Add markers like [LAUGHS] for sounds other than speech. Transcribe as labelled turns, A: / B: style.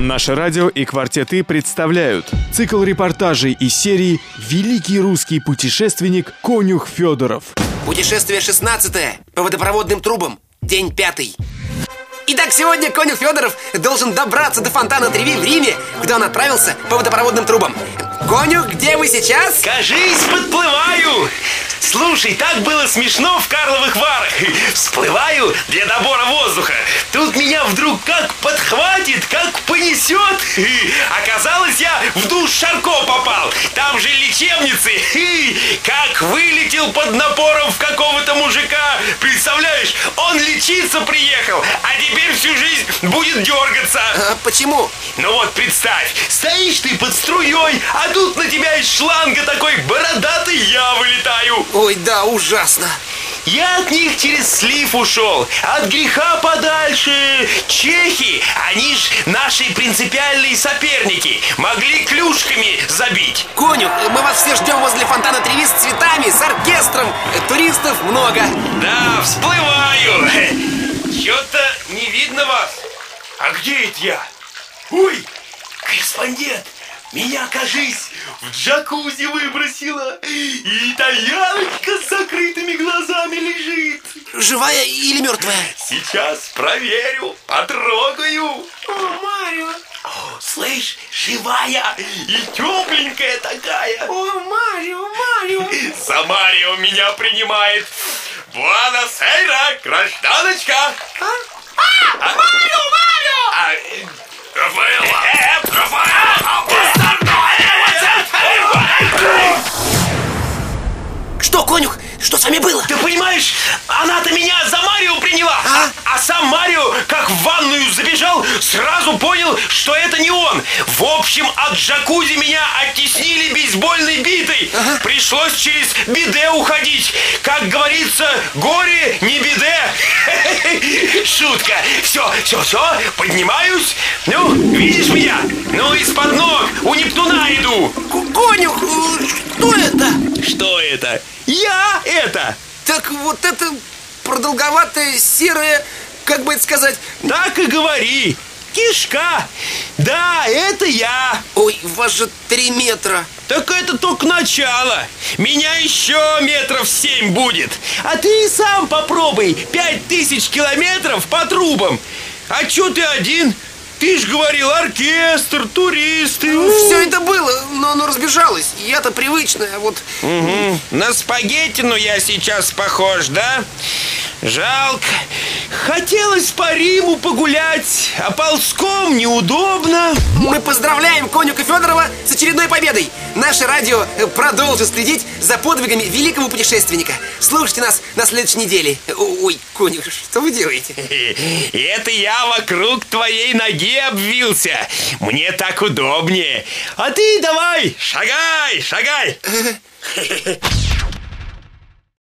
A: Наше радио и «Квартеты» представляют цикл репортажей из серии «Великий русский путешественник Конюх Федоров».
B: Путешествие 16 по водопроводным трубам. День пятый. Итак, сегодня Конюх Федоров должен добраться до фонтана Треви в Риме, куда он отправился по водопроводным трубам. Конюх, где вы сейчас?
C: Кажись, подплываю Слушай, так было смешно в Карловых Варах. [LAUGHS] Всплываю для добора воздуха. Тут меня вдруг как подхватит, как понесет. [LAUGHS] Оказалось, я в душ Шарко попал. Там же лечебницы. [LAUGHS] Как вылетел под напором в какого-то мужика. Представляешь, он лечиться приехал А теперь всю жизнь будет дергаться.
B: А, Почему?
C: Ну вот представь, стоишь ты под струей А тут на тебя из шланга такой бородатый я вылетаю
B: Ой, да, ужасно
C: я от них через слив ушел, от греха подальше. Чехи, они ж наши принципиальные соперники, могли клюшками забить.
B: Конюх, мы вас все ждем возле фонтана Треви с цветами, с оркестром. Туристов много.
C: Да, всплываю. Чё-то не видно вас. А где это я? Ой, корреспондент, меня, кажись, в джакузи выбросила. И Итальяночка с закрытыми глазами лежит.
B: Живая или мертвая?
C: Сейчас проверю, потрогаю.
B: О, Марио!
C: О, слышь, живая и тепленькая такая.
B: О, Марио, Марио!
C: За Марио меня принимает Буанос-Эйра, гражданочка?
B: А, Вами было?
C: Ты понимаешь, она-то меня за Марио приняла
B: а?
C: а сам Марио, как в ванную забежал, сразу понял, что это не он В общем, от джакузи меня оттеснили бейсбольной битой ага. Пришлось через биде уходить Как говорится, горе не биде [LAUGHS] Шутка Все, все, все, поднимаюсь Ну, видишь меня? Ну, из-под ног, у Нептуна иду
B: Конюх, что это?
C: Что это? Это!
B: Так вот это продолговатое, серое, как бы это сказать...
C: Так и говори! Кишка! Да, это я!
B: Ой, у вас же три метра
C: Так это только начало Меня еще метров семь будет А ты сам попробуй Пять тысяч километров по трубам А че ты один? Ты ж говорил, оркестр, туристы.
B: Ну, все это было, но оно разбежалось. Я-то привычная, вот...
C: Угу. На спагеттину я сейчас похож, да? Жалко. Хотелось по Риму погулять, а ползком неудобно.
B: Мы поздравляем Конюка Федорова с очередной победой. Наше радио продолжит следить за подвигами великого путешественника. Слушайте нас на следующей неделе. Ой, Конюк, что вы делаете? [LAUGHS]
C: Это я вокруг твоей ноги обвился. Мне так удобнее. А ты давай, шагай, шагай. [LAUGHS]